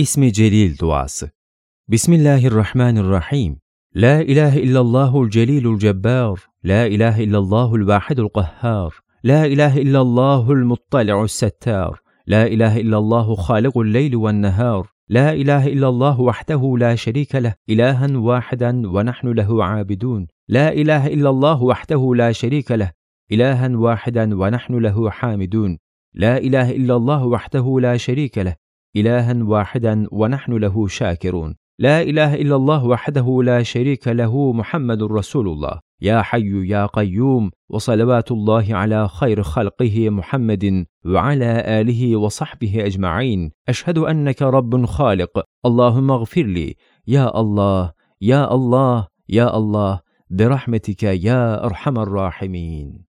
İsmi Celil duası. Bismillahirrahmanirrahim. La ilahe illallahul celilul cebbar. La ilahe illallahul vahidul qahhar. La ilahe illallahul muttali'us settar. La ilahe illallahu halikul leyli ven nehar. لا إله إلا الله وحده لا شريك له إلها واحدا ونحن له عابدون لا إله إلا الله وحده لا شريك له إلها واحدا ونحن له حامدون لا إله إلا الله وحده لا شريك له إلها واحدا ونحن له شاكرون. لا إله إلا الله وحده لا شريك له محمد رسول الله. يا حي يا قيوم وصلوات الله على خير خلقه محمد وعلى آله وصحبه أجمعين. أشهد أنك رب خالق. اللهم اغفر لي. يا الله يا الله يا الله برحمتك يا أرحم الراحمين.